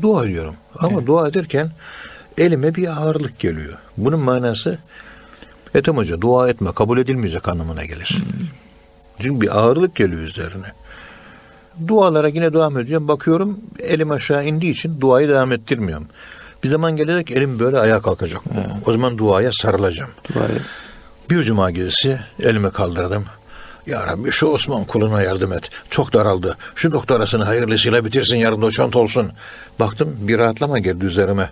Dua ediyorum. Ama evet. dua ederken elime bir ağırlık geliyor. Bunun manası Ethem Hoca dua etme kabul edilmeyecek anlamına gelir. Hmm. Çünkü bir ağırlık geliyor üzerine. Dualara yine devam ediyorum. Bakıyorum elim aşağı indiği için duayı devam ettirmiyorum. Bir zaman gelecek elim böyle ayağa kalkacak. Evet. O zaman duaya sarılacağım. Duayı. Bir cuma gecesi elime kaldırdım. Ya Rabbi şu Osman kuluna yardım et. Çok daraldı. Şu doktorasını hayırlısıyla bitirsin yarın doçent olsun. Baktım bir rahatlama geldi üzerime.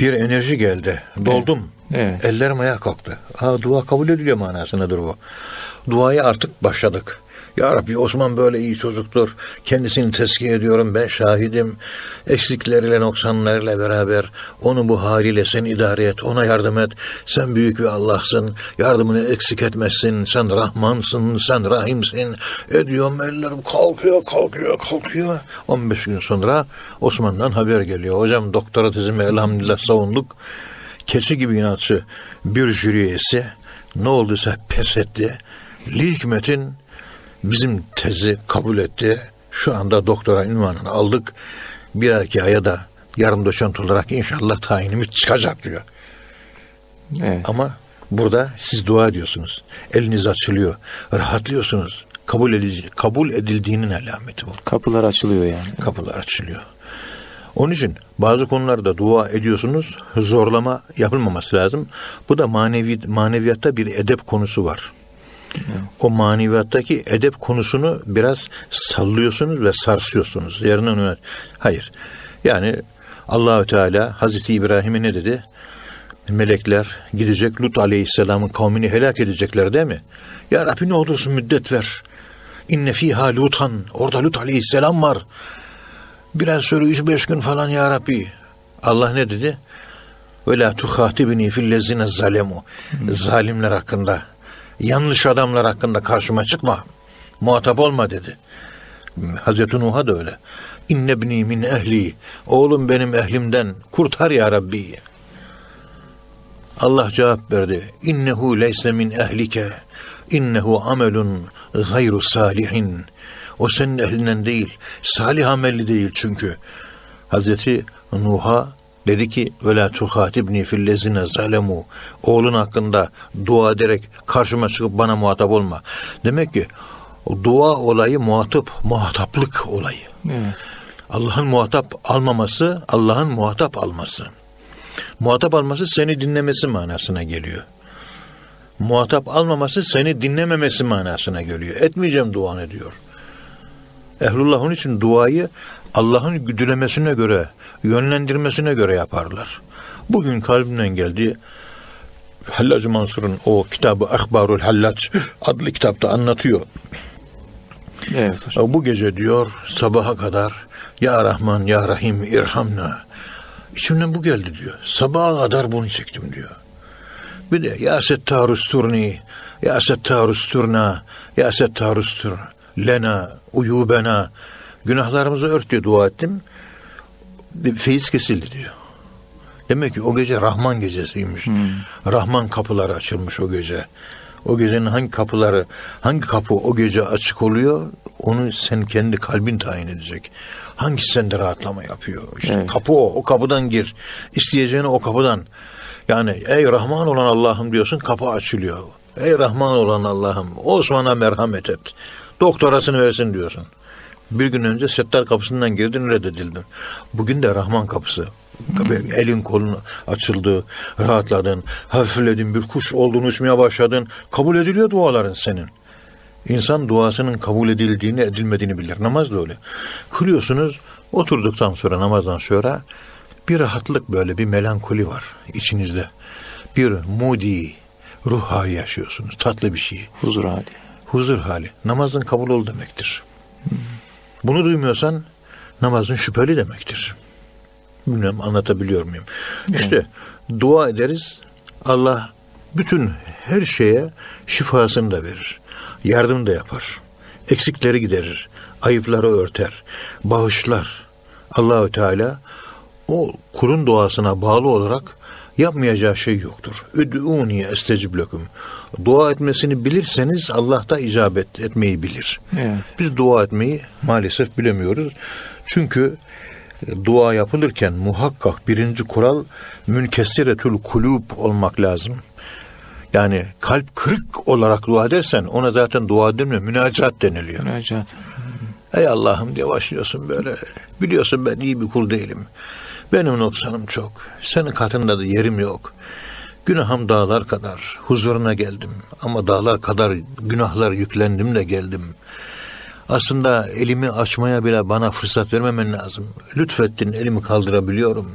Bir enerji geldi. Doldum. Evet. Ellerim ayağa kalktı. Ha dua kabul ediliyor manasındadır bu. Duaya artık başladık. Ya Rabbi Osman böyle iyi çocuktur. Kendisini tezkiye ediyorum. Ben şahidim. Eksikleriyle noksanlarıyla beraber onu bu haliyle sen idare et. Ona yardım et. Sen büyük bir Allah'sın. Yardımını eksik etmezsin. Sen Rahmansın. Sen Rahimsin. Ediyorum ellerim kalkıyor kalkıyor kalkıyor. 15 gün sonra Osman'dan haber geliyor. Hocam doktora tezimi elhamdülillah savunduk. Keçi gibi inatçı bir jüri üyesi ne olduysa pes etti. Li bizim tezi kabul etti. Şu anda doktora ünvanını aldık. Bir dahaki aya da yarım doçent olarak inşallah tayinimiz çıkacak diyor. Evet. Ama burada siz dua ediyorsunuz. Eliniz açılıyor. Rahatlıyorsunuz. Kabul edici, kabul edildiğinin alameti bu. Kapılar açılıyor yani. Kapılar açılıyor. Onun için bazı konularda dua ediyorsunuz. Zorlama yapılmaması lazım. Bu da manevi maneviyatta bir edep konusu var. O maneviyattaki edep konusunu biraz sallıyorsunuz ve sarsıyorsunuz. Yerinden öne. Hayır. Yani Allahü Teala Hazreti İbrahim'e ne dedi? Melekler gidecek Lut Aleyhisselam'ın kavmini helak edecekler değil mi? Ya Rabbi ne olursun müddet ver. İnne fiha lutan. Orada Lut Aleyhisselam var. Biraz sonra üç beş gün falan ya Rabbi. Allah ne dedi? Ve la tuhatibni fillezine zalemu. Zalimler hakkında yanlış adamlar hakkında karşıma çıkma. Muhatap olma dedi. Hazreti Nuh'a da öyle. İnnebni min ehli. Oğlum benim ehlimden kurtar ya Rabbi. Allah cevap verdi. İnnehu leyse min ehlike. İnnehu amelun gayru salihin. O senin ehlinden değil. Salih amelli değil çünkü. Hazreti Nuh'a Dedi ki la tuhatibni fillezine zalemu. Oğlun hakkında dua ederek karşıma çıkıp bana muhatap olma. Demek ki dua olayı muhatap, muhataplık olayı. Evet. Allah'ın muhatap almaması, Allah'ın muhatap alması. Muhatap alması seni dinlemesi manasına geliyor. Muhatap almaması seni dinlememesi manasına geliyor. Etmeyeceğim duanı diyor. Ehlullah onun için duayı Allah'ın güdülemesine göre, yönlendirmesine göre yaparlar. Bugün kalbimden geldi. Hallacı Mansur'un o kitabı Akbarul Hallaç adlı kitapta anlatıyor. Evet hocam. Bu gece diyor sabaha kadar Ya Rahman Ya Rahim irhamna. İçimden bu geldi diyor. Sabaha kadar bunu çektim diyor. Bir de Ya Settarus Turni Ya Settarus Turna Ya Settarus Tur Lena Uyubena Günahlarımızı ört diyor dua ettim. Feyiz kesildi diyor. Demek ki o gece Rahman gecesiymiş. Hmm. Rahman kapıları açılmış o gece. O gecenin hangi kapıları, hangi kapı o gece açık oluyor, onu sen kendi kalbin tayin edecek. Hangisi sende rahatlama yapıyor? İşte Evet. kapı o, o kapıdan gir. İsteyeceğini o kapıdan. Yani ey Rahman olan Allah'ım diyorsun, kapı açılıyor. Ey Rahman olan Allah'ım, Osman'a merhamet et. Doktorasını versin diyorsun. Bir gün önce Settar kapısından girdin reddedildin. Bugün de Rahman kapısı. Elin kolun açıldı, rahatladın, hafifledin, bir kuş olduğunu uçmaya başladın. Kabul ediliyor duaların senin. İnsan duasının kabul edildiğini, edilmediğini bilir. Namaz da öyle. Kılıyorsunuz, oturduktan sonra, namazdan sonra bir rahatlık böyle, bir melankoli var içinizde. Bir moody ruh hali yaşıyorsunuz. Tatlı bir şey. Huzur hali. Huzur hali. Namazın kabul ol demektir. Bunu duymuyorsan namazın şüpheli demektir. Bilmem anlatabiliyor muyum? İşte dua ederiz. Allah bütün her şeye şifasını da verir. Yardım da yapar. Eksikleri giderir. Ayıpları örter. Bağışlar. Allahü Teala o kulun duasına bağlı olarak yapmayacağı şey yoktur. Üd'uni estecib lekum. Dua etmesini bilirseniz Allah da icabet etmeyi bilir. Evet. Biz dua etmeyi maalesef bilemiyoruz. Çünkü dua yapılırken muhakkak birinci kural münkesiretül kulub olmak lazım. Yani kalp kırık olarak dua edersen ona zaten dua denmiyor, münacat deniliyor. Müracaat. Ey Allah'ım diye başlıyorsun böyle. Biliyorsun ben iyi bir kul değilim. Benim noksanım çok. Senin katında da yerim yok. Günahım dağlar kadar. Huzuruna geldim. Ama dağlar kadar günahlar yüklendim de geldim. Aslında elimi açmaya bile bana fırsat vermemen lazım. Lütfettin elimi kaldırabiliyorum.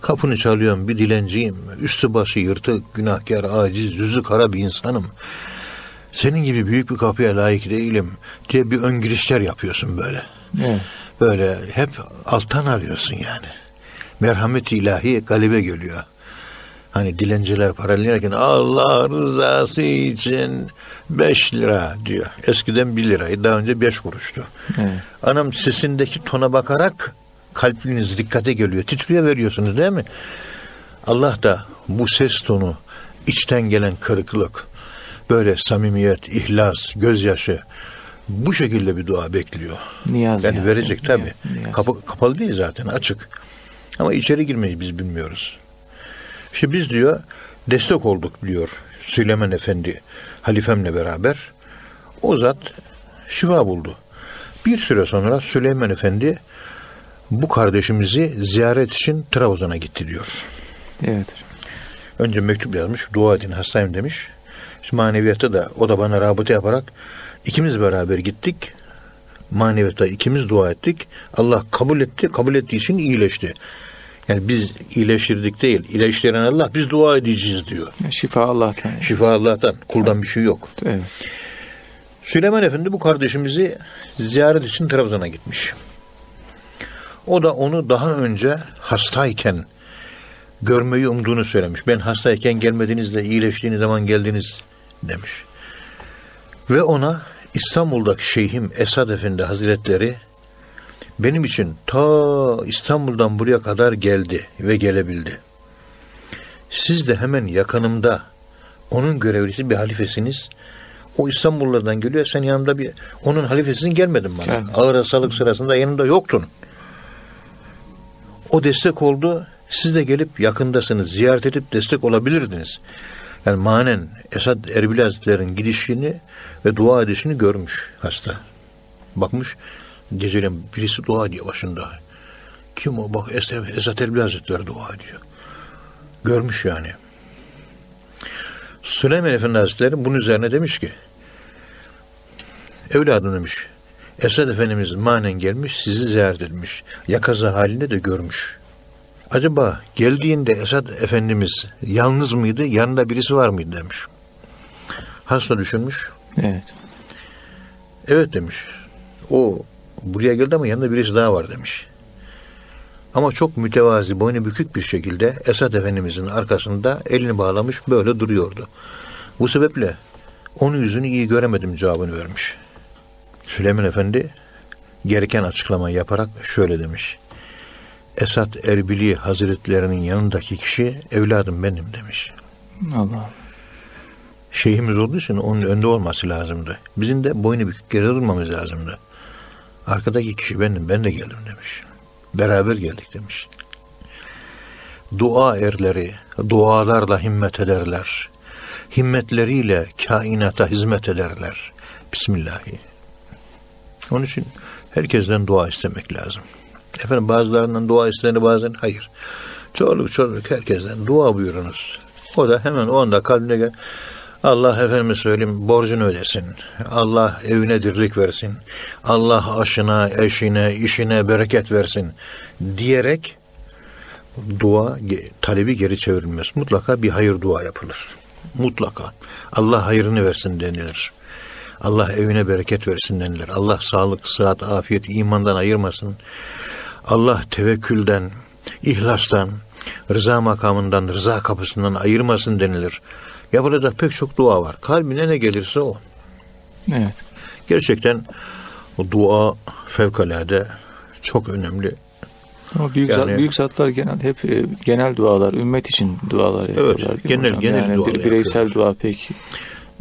Kapını çalıyorum bir dilenciyim. Üstü başı yırtık, günahkar, aciz, yüzü kara bir insanım. Senin gibi büyük bir kapıya layık değilim diye bir ön girişler yapıyorsun böyle. Evet. Böyle hep alttan arıyorsun yani. Merhamet ilahi galibe geliyor. Hani dilenciler paralarken Allah rızası için 5 lira diyor. Eskiden 1 liraydı daha önce 5 kuruştu. Evet. Anam sesindeki tona bakarak kalbiniz dikkate geliyor. Titriyor veriyorsunuz değil mi? Allah da bu ses tonu, içten gelen kırıklık, böyle samimiyet, ihlas, gözyaşı bu şekilde bir dua bekliyor. Niyaz Yani yani. verecek tabi. Kapı, kapalı değil zaten açık. Ama içeri girmeyi biz bilmiyoruz. İşte biz diyor destek olduk diyor Süleyman Efendi halifemle beraber. O zat şifa buldu. Bir süre sonra Süleyman Efendi bu kardeşimizi ziyaret için Trabzon'a gitti diyor. Evet. Önce mektup yazmış, dua edin hastayım demiş. İşte maneviyatta da o da bana rabıta yaparak ikimiz beraber gittik. Maneviyatta ikimiz dua ettik. Allah kabul etti. Kabul ettiği için iyileşti. Yani biz iyileştirdik değil. İyileştiren Allah biz dua edeceğiz diyor. Şifa Allah'tan. Şifa Allah'tan. Kuldan bir şey yok. Evet. Süleyman Efendi bu kardeşimizi ziyaret için Trabzon'a gitmiş. O da onu daha önce hastayken görmeyi umduğunu söylemiş. Ben hastayken gelmediniz de iyileştiğiniz zaman geldiniz demiş. Ve ona İstanbul'daki şeyhim Esad Efendi Hazretleri benim için ta İstanbul'dan buraya kadar geldi ve gelebildi. Siz de hemen yakınımda onun görevlisi bir halifesiniz. O İstanbullardan geliyor. Sen yanımda bir onun halifesisin gelmedin bana. Gelmedim. Ağır hastalık sırasında yanımda yoktun. O destek oldu. Siz de gelip yakındasınız. Ziyaret edip destek olabilirdiniz. Yani manen Esad Erbil Hazretleri'nin gidişini ve dua edişini görmüş hasta. Bakmış geceleyin birisi dua ediyor başında. Kim o? Bak Es- Esad Erbil Hazretleri dua ediyor. Görmüş yani. Süleyman Efendi Hazretleri bunun üzerine demiş ki evladım demiş Esad Efendimiz manen gelmiş sizi ziyaret etmiş. Yakaza halinde de görmüş. Acaba geldiğinde Esad Efendimiz yalnız mıydı yanında birisi var mıydı demiş. Hasta düşünmüş. Evet. Evet demiş. O buraya geldi ama yanında birisi daha var demiş. Ama çok mütevazi, boynu bükük bir şekilde Esad Efendimizin arkasında elini bağlamış böyle duruyordu. Bu sebeple onun yüzünü iyi göremedim cevabını vermiş. Süleyman Efendi gereken açıklamayı yaparak şöyle demiş. Esad Erbili Hazretlerinin yanındaki kişi evladım benim demiş. Allah. şeyhimiz olduğu için onun önde olması lazımdı. Bizim de boynu bükük geride durmamız lazımdı. Arkadaki kişi benim, ben de geldim demiş. Beraber geldik demiş. Dua erleri dualarla himmet ederler. Himmetleriyle kainata hizmet ederler. Bismillahi. Onun için herkesten dua istemek lazım. Efendim bazılarından dua istenir bazen hayır. Çoluk çocuk herkesten dua buyurunuz. O da hemen o anda kalbine gel. Allah efendime söyleyeyim borcunu ödesin. Allah evine dirlik versin. Allah aşına, eşine, işine bereket versin diyerek dua talebi geri çevrilmez. Mutlaka bir hayır dua yapılır. Mutlaka. Allah hayrını versin denilir. Allah evine bereket versin denilir. Allah sağlık, sıhhat, afiyet, imandan ayırmasın. Allah tevekkülden, ihlastan, rıza makamından, rıza kapısından ayırmasın denilir. Yapılacak pek çok dua var. Kalbine ne gelirse o. Evet. Gerçekten o dua fevkalade çok önemli. Ama büyük, yani, zat, büyük zatlar genel hep e, genel dualar, ümmet için dualar yapıyorlar. Evet, genel, hocam? genel yani dualar Bireysel yapıyorlar. dua pek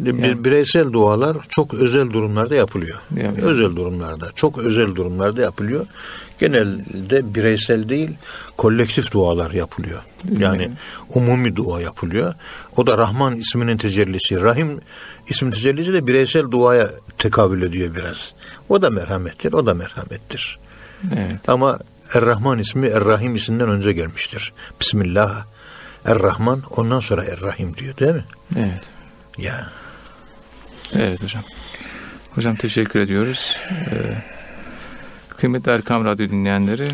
yani, bireysel dualar çok özel durumlarda yapılıyor. Yani. Özel durumlarda, çok özel durumlarda yapılıyor. Genelde bireysel değil, kolektif dualar yapılıyor. Yani umumi dua yapılıyor. O da Rahman isminin tecellisi. Rahim ismin tecellisi de bireysel duaya tekabül ediyor biraz. O da merhamettir, o da merhamettir. Evet. Ama Er-Rahman ismi Er-Rahim isminden önce gelmiştir. Bismillah, Er-Rahman ondan sonra Er-Rahim diyor değil mi? Evet. Ya. Evet hocam. Hocam teşekkür ediyoruz. Ee, kıymetli Erkam Radyo dinleyenleri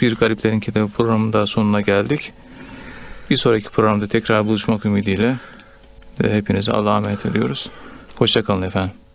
Bir Gariplerin Kitabı programının daha sonuna geldik. Bir sonraki programda tekrar buluşmak ümidiyle hepinize Allah'a emanet ediyoruz. Hoşçakalın efendim.